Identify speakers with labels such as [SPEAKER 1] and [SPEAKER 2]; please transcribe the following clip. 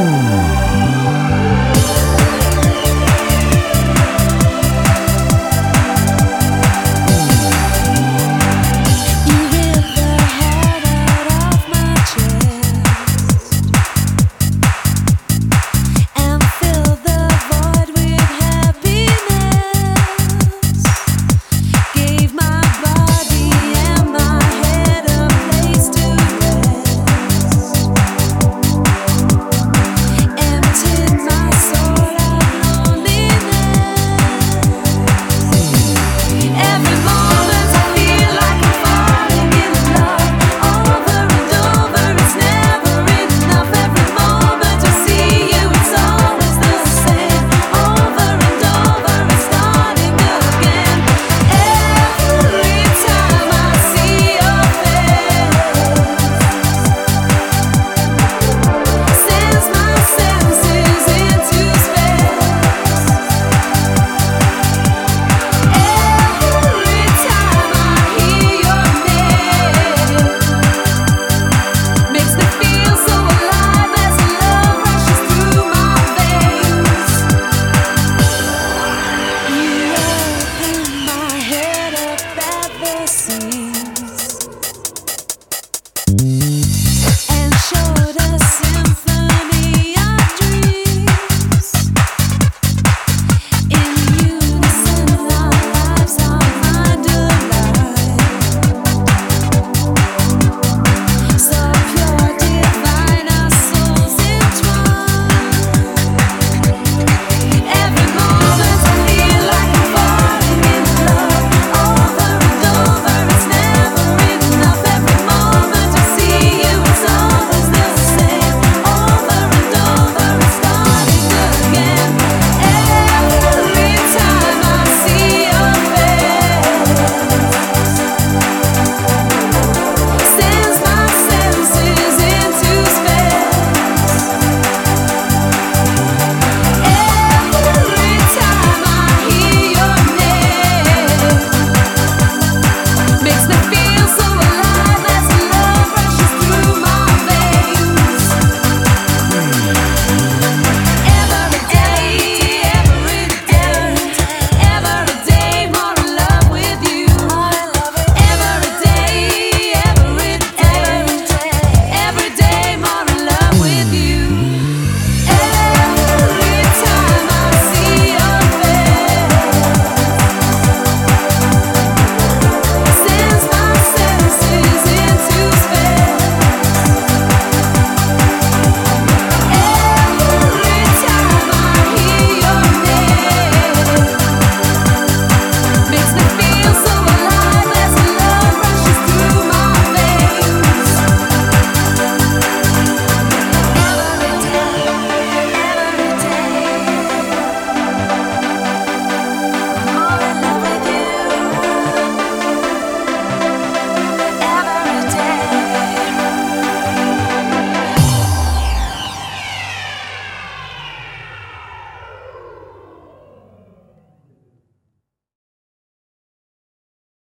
[SPEAKER 1] Ooh.